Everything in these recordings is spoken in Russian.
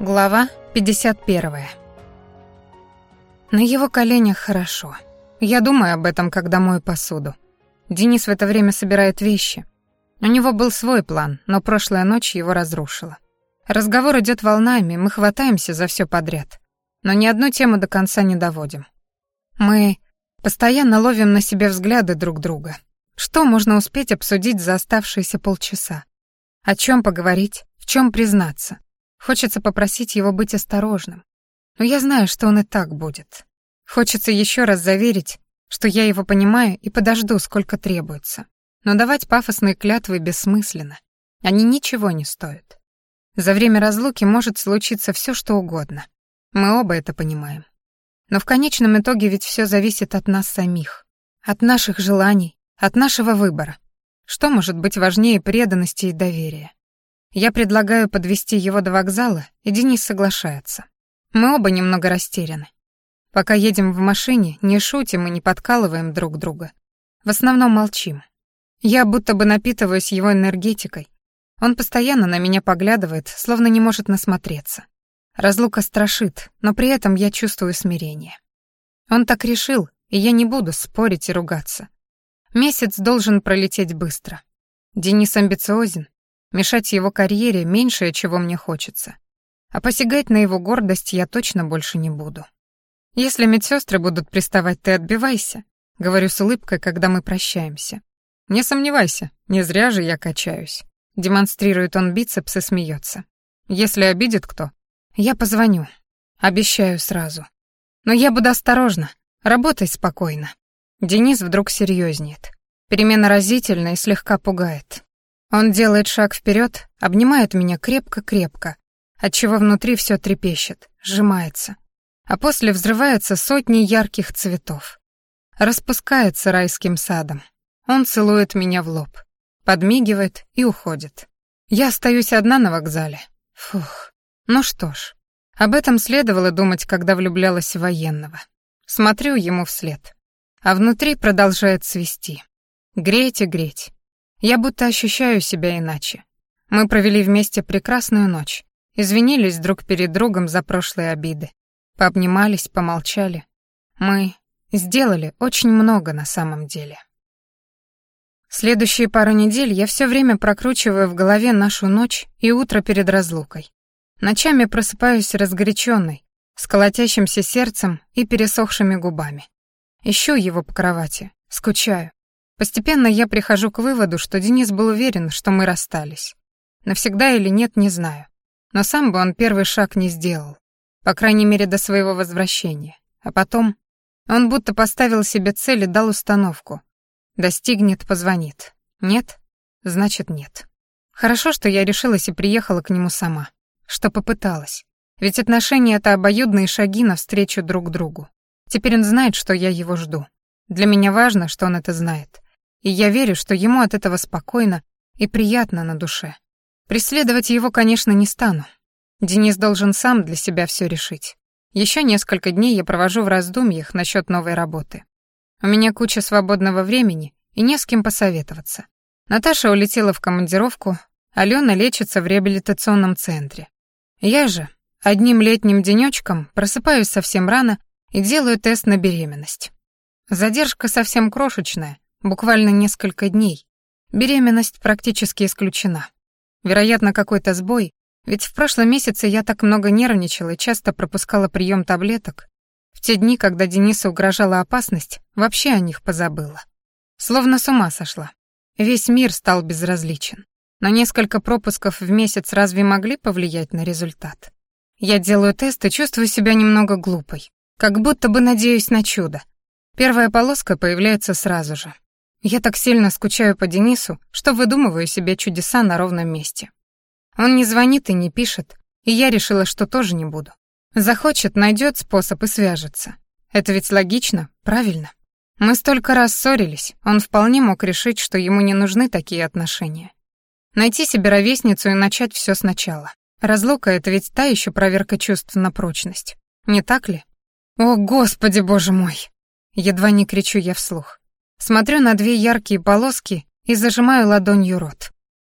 Глава 51. На его коленях хорошо. Я думаю об этом, когда мою посуду. Денис в это время собирает вещи. У него был свой план, но прошлая ночь его разрушила. Разговор идет волнами, мы хватаемся за все подряд. Но ни одну тему до конца не доводим. Мы постоянно ловим на себе взгляды друг друга. Что можно успеть обсудить за оставшиеся полчаса? О чем поговорить, в чем признаться? Хочется попросить его быть осторожным. Но я знаю, что он и так будет. Хочется еще раз заверить, что я его понимаю и подожду, сколько требуется. Но давать пафосные клятвы бессмысленно. Они ничего не стоят. За время разлуки может случиться все, что угодно. Мы оба это понимаем. Но в конечном итоге ведь все зависит от нас самих, от наших желаний, от нашего выбора. Что может быть важнее преданности и доверия? Я предлагаю подвести его до вокзала, и Денис соглашается. Мы оба немного растеряны. Пока едем в машине, не шутим и не подкалываем друг друга. В основном молчим. Я будто бы напитываюсь его энергетикой. Он постоянно на меня поглядывает, словно не может насмотреться. Разлука страшит, но при этом я чувствую смирение. Он так решил, и я не буду спорить и ругаться. Месяц должен пролететь быстро. Денис амбициозен, Мешать его карьере меньшее, чего мне хочется. А посягать на его гордость я точно больше не буду. Если медсестры будут приставать, ты отбивайся, говорю с улыбкой, когда мы прощаемся. Не сомневайся, не зря же я качаюсь. Демонстрирует он бицепс и смеется. Если обидит кто, я позвоню. Обещаю сразу. Но я буду осторожна, работай спокойно. Денис вдруг серьезнеет. Перемена разительна и слегка пугает. Он делает шаг вперед, обнимает меня крепко-крепко, отчего внутри все трепещет, сжимается. А после взрывается сотни ярких цветов. Распускается райским садом. Он целует меня в лоб, подмигивает и уходит. Я остаюсь одна на вокзале. Фух. Ну что ж, об этом следовало думать, когда влюблялась в военного. Смотрю ему вслед. А внутри продолжает свисти. Греть и греть. Я будто ощущаю себя иначе. Мы провели вместе прекрасную ночь, извинились друг перед другом за прошлые обиды, пообнимались, помолчали. Мы сделали очень много на самом деле. Следующие пару недель я все время прокручиваю в голове нашу ночь и утро перед разлукой. Ночами просыпаюсь разгоряченной, с колотящимся сердцем и пересохшими губами. Ищу его по кровати, скучаю. Постепенно я прихожу к выводу, что Денис был уверен, что мы расстались. Навсегда или нет, не знаю. Но сам бы он первый шаг не сделал. По крайней мере, до своего возвращения. А потом он будто поставил себе цель и дал установку. Достигнет, позвонит. Нет? Значит, нет. Хорошо, что я решилась и приехала к нему сама. Что попыталась. Ведь отношения — это обоюдные шаги навстречу друг другу. Теперь он знает, что я его жду. Для меня важно, что он это знает и я верю, что ему от этого спокойно и приятно на душе. Преследовать его, конечно, не стану. Денис должен сам для себя все решить. Еще несколько дней я провожу в раздумьях насчет новой работы. У меня куча свободного времени и не с кем посоветоваться. Наташа улетела в командировку, Алена лечится в реабилитационном центре. Я же одним летним денечком просыпаюсь совсем рано и делаю тест на беременность. Задержка совсем крошечная, Буквально несколько дней. Беременность практически исключена. Вероятно, какой-то сбой, ведь в прошлом месяце я так много нервничала и часто пропускала прием таблеток. В те дни, когда Денису угрожала опасность, вообще о них позабыла. Словно с ума сошла. Весь мир стал безразличен. Но несколько пропусков в месяц разве могли повлиять на результат? Я делаю тест и чувствую себя немного глупой. Как будто бы надеюсь на чудо. Первая полоска появляется сразу же. Я так сильно скучаю по Денису, что выдумываю себе чудеса на ровном месте. Он не звонит и не пишет, и я решила, что тоже не буду. Захочет, найдет способ и свяжется. Это ведь логично, правильно? Мы столько раз ссорились, он вполне мог решить, что ему не нужны такие отношения. Найти себе ровесницу и начать все сначала. Разлука — это ведь та еще проверка чувств на прочность. Не так ли? О, Господи, Боже мой! Едва не кричу я вслух. Смотрю на две яркие полоски и зажимаю ладонью рот.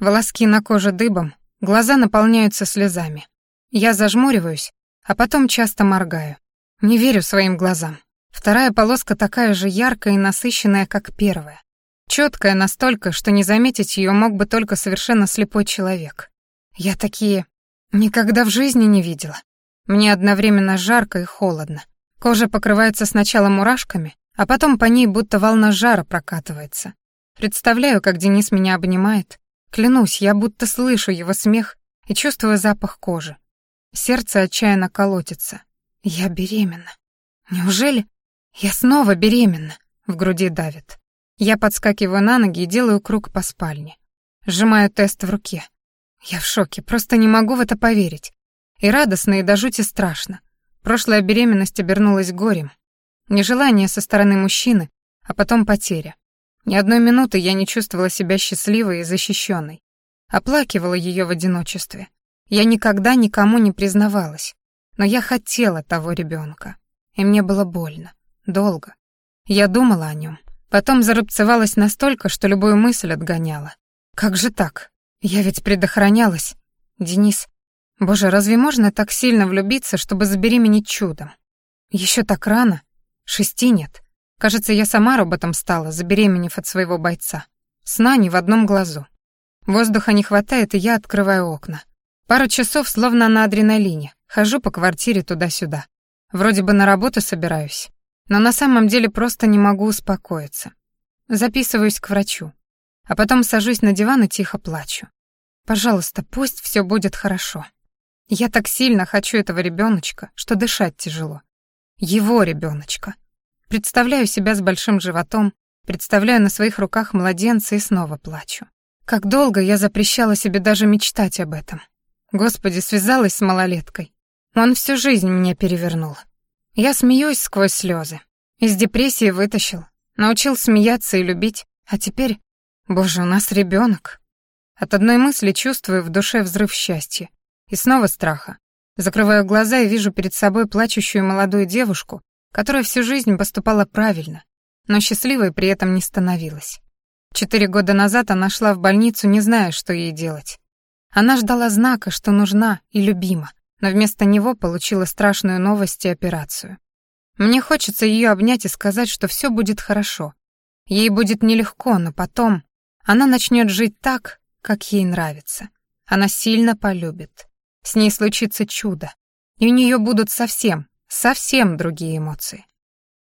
Волоски на коже дыбом, глаза наполняются слезами. Я зажмуриваюсь, а потом часто моргаю. Не верю своим глазам. Вторая полоска такая же яркая и насыщенная, как первая. Четкая настолько, что не заметить ее мог бы только совершенно слепой человек. Я такие никогда в жизни не видела. Мне одновременно жарко и холодно. Кожа покрывается сначала мурашками, а потом по ней будто волна жара прокатывается. Представляю, как Денис меня обнимает. Клянусь, я будто слышу его смех и чувствую запах кожи. Сердце отчаянно колотится. Я беременна. Неужели? Я снова беременна. В груди давит. Я подскакиваю на ноги и делаю круг по спальне. Сжимаю тест в руке. Я в шоке, просто не могу в это поверить. И радостно, и до жути страшно. Прошлая беременность обернулась горем. Нежелание со стороны мужчины, а потом потеря. Ни одной минуты я не чувствовала себя счастливой и защищенной. Оплакивала ее в одиночестве. Я никогда никому не признавалась. Но я хотела того ребенка. И мне было больно. Долго. Я думала о нем. Потом зарубцевалась настолько, что любую мысль отгоняла. Как же так? Я ведь предохранялась. Денис, боже, разве можно так сильно влюбиться, чтобы забеременеть чудом? Еще так рано. Шести нет. Кажется, я сама роботом стала, забеременев от своего бойца. Сна ни в одном глазу. Воздуха не хватает, и я открываю окна. Пару часов словно на адреналине. Хожу по квартире туда-сюда. Вроде бы на работу собираюсь но на самом деле просто не могу успокоиться. Записываюсь к врачу, а потом сажусь на диван и тихо плачу. Пожалуйста, пусть все будет хорошо. Я так сильно хочу этого ребеночка, что дышать тяжело. Его ребеночка. Представляю себя с большим животом, представляю на своих руках младенца и снова плачу. Как долго я запрещала себе даже мечтать об этом. Господи, связалась с малолеткой. Он всю жизнь меня перевернул. Я смеюсь сквозь слезы. Из депрессии вытащил, научил смеяться и любить, а теперь, боже, у нас ребенок. От одной мысли чувствую в душе взрыв счастья. И снова страха. Закрываю глаза и вижу перед собой плачущую молодую девушку, которая всю жизнь поступала правильно, но счастливой при этом не становилась. Четыре года назад она шла в больницу, не зная, что ей делать. Она ждала знака, что нужна и любима, но вместо него получила страшную новость и операцию. Мне хочется ее обнять и сказать, что все будет хорошо. Ей будет нелегко, но потом она начнет жить так, как ей нравится. Она сильно полюбит. С ней случится чудо. И у нее будут совсем, совсем другие эмоции.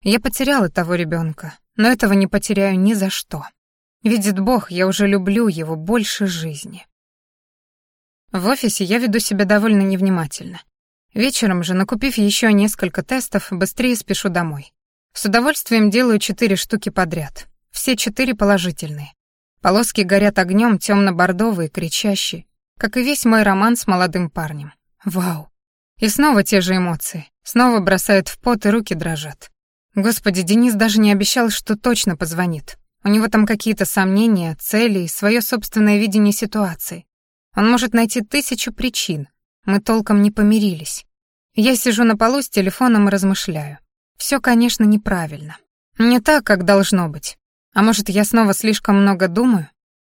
Я потеряла того ребенка, но этого не потеряю ни за что. Видит Бог, я уже люблю его больше жизни. В офисе я веду себя довольно невнимательно. Вечером же, накупив еще несколько тестов, быстрее спешу домой. С удовольствием делаю четыре штуки подряд. Все четыре положительные. Полоски горят огнем, темно-бордовые, кричащие, как и весь мой роман с молодым парнем. Вау. И снова те же эмоции. Снова бросает в пот, и руки дрожат. Господи, Денис даже не обещал, что точно позвонит. У него там какие-то сомнения, цели и свое собственное видение ситуации. Он может найти тысячу причин. Мы толком не помирились. Я сижу на полу с телефоном и размышляю. Все, конечно, неправильно. Не так, как должно быть. А может, я снова слишком много думаю?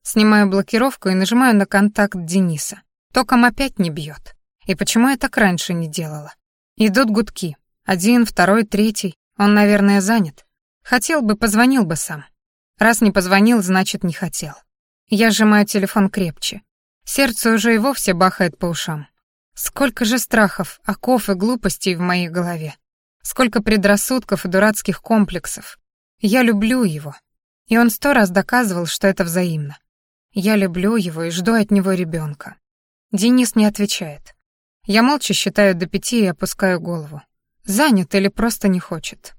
Снимаю блокировку и нажимаю на контакт Дениса. Током опять не бьет. И почему я так раньше не делала? Идут гудки. Один, второй, третий. Он, наверное, занят. Хотел бы, позвонил бы сам. Раз не позвонил, значит, не хотел. Я сжимаю телефон крепче. Сердце уже и вовсе бахает по ушам. Сколько же страхов, оков и глупостей в моей голове. Сколько предрассудков и дурацких комплексов. Я люблю его. И он сто раз доказывал, что это взаимно. Я люблю его и жду от него ребенка. Денис не отвечает. Я молча считаю до пяти и опускаю голову. Занят или просто не хочет.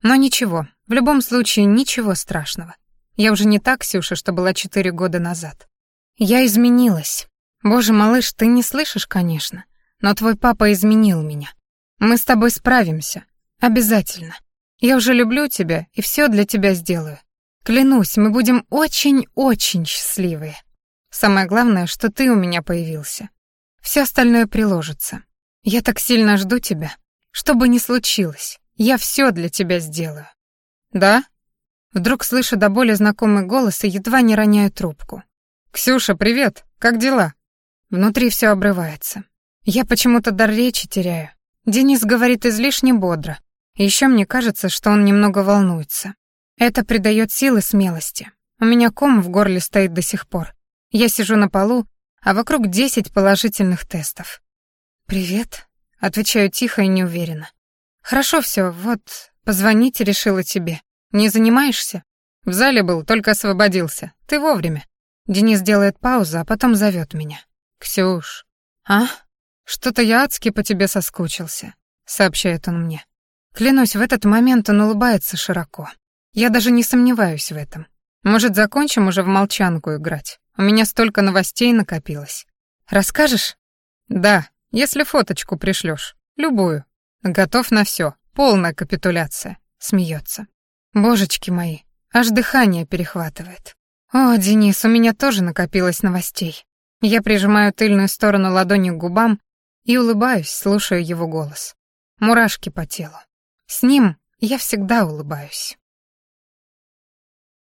Но ничего, в любом случае ничего страшного. Я уже не так, Ксюша, что была четыре года назад. Я изменилась. Боже, малыш, ты не слышишь, конечно, но твой папа изменил меня. Мы с тобой справимся. Обязательно. Я уже люблю тебя и все для тебя сделаю. Клянусь, мы будем очень-очень счастливые. Самое главное, что ты у меня появился. Все остальное приложится. Я так сильно жду тебя. Что бы ни случилось, я все для тебя сделаю. Да? Вдруг слышу до боли знакомый голос и едва не роняю трубку. «Ксюша, привет! Как дела?» Внутри все обрывается. Я почему-то дар речи теряю. Денис говорит излишне бодро. Еще мне кажется, что он немного волнуется. Это придает силы смелости. У меня ком в горле стоит до сих пор. Я сижу на полу, а вокруг десять положительных тестов. «Привет», — отвечаю тихо и неуверенно. «Хорошо все, вот, позвонить решила тебе. Не занимаешься?» «В зале был, только освободился. Ты вовремя». Денис делает паузу, а потом зовет меня. «Ксюш». «А? Что-то я адски по тебе соскучился», — сообщает он мне. Клянусь, в этот момент он улыбается широко. Я даже не сомневаюсь в этом. Может, закончим уже в молчанку играть? У меня столько новостей накопилось. Расскажешь? Да, если фоточку пришлешь. Любую. Готов на все. Полная капитуляция. Смеется. Божечки мои, аж дыхание перехватывает. О, Денис, у меня тоже накопилось новостей. Я прижимаю тыльную сторону ладони к губам и улыбаюсь, слушая его голос. Мурашки по телу. С ним я всегда улыбаюсь.